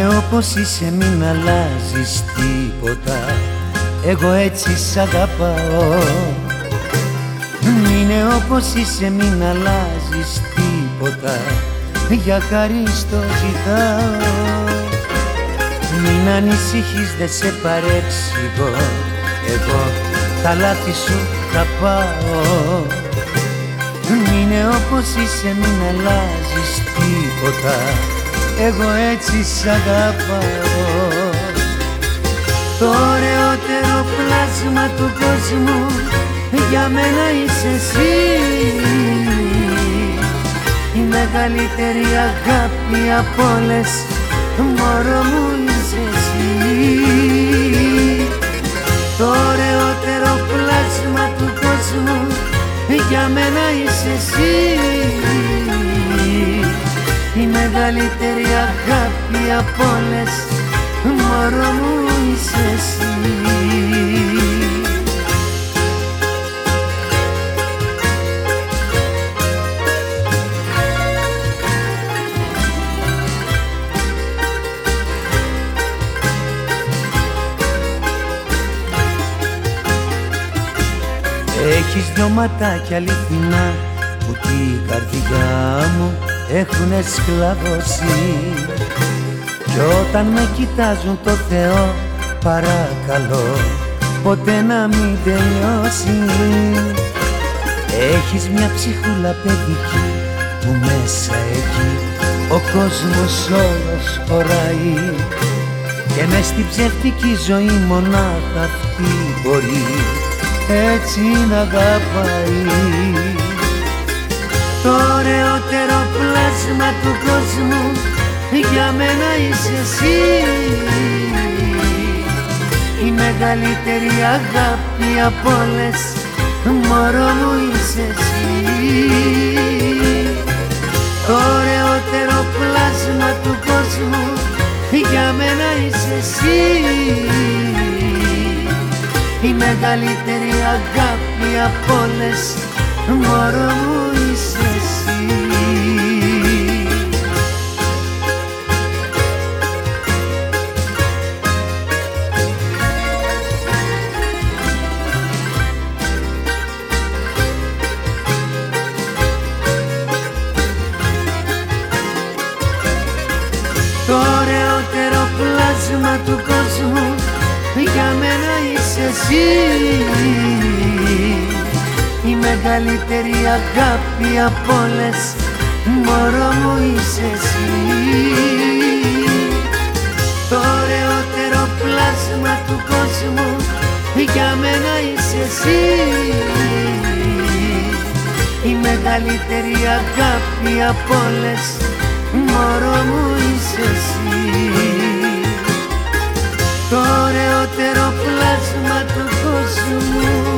όπως είσαι μην αλλάζεις τίποτα. Εγώ έτσι σ' αγαπάω. Είναι όπως είσαι μην αλλάζεις τίποτα. Για χάρη στο ζητάω Μην ανησυχείς δεν σε παρέξηγω. Εγώ τα λάθη σου θα πάω. Είναι όπως είσαι μην αλλάζεις τίποτα εγώ έτσι σ' αγαπάω. Το ωραιότερο πλάσμα του κόσμου για μένα είσαι εσύ. Η μεγαλύτερη αγάπη από όλες μωρό μου είσαι εσύ. Το ωραιότερο πλάσμα του κόσμου για μένα είσαι εσύ. η μεγαλύτερη αγάπη από όλες. Μωρό μου είσαι εσύ. Έχεις δυο ματάκια αληθινά που την καρδιά μου έχουνε σκλαβώσει. Κι όταν με κοιτάζουν το Θεό παρακαλώ ποτέ να μην τελειώσει. Έχεις μια ψυχούλα παιδική που μέσα εκεί ο κόσμος όλος χωράει. Και μες στην ψεύτικη ζωή μονάχα αυτή μπορεί έτσι να αγαπάει το ωραιότερο πλάσμα του κόσμου. Για μένα είσαι εσύ. Η μεγαλύτερη αγάπη από όλες. Μωρό μου είσαι εσύ. Το ωραιότερο πλάσμα του κόσμου. Για μένα είσαι εσύ. Η μεγαλύτερη αγάπη από όλες. Μωρό μου είσαι Το ωραιότερο πλάσμα του κόσμου για μένα είσαι εσύ. η μεγαλύτερη αγάπη από όλες μωρό μου είσαι εσύ. Το ωραιότερο πλάσμα του κόσμου για μένα είσαι εσύ. Η μεγαλύτερη αγάπη από όλες μωρό μου είσαι εσύ. Το ωραιότερο πλάσμα του κόσμου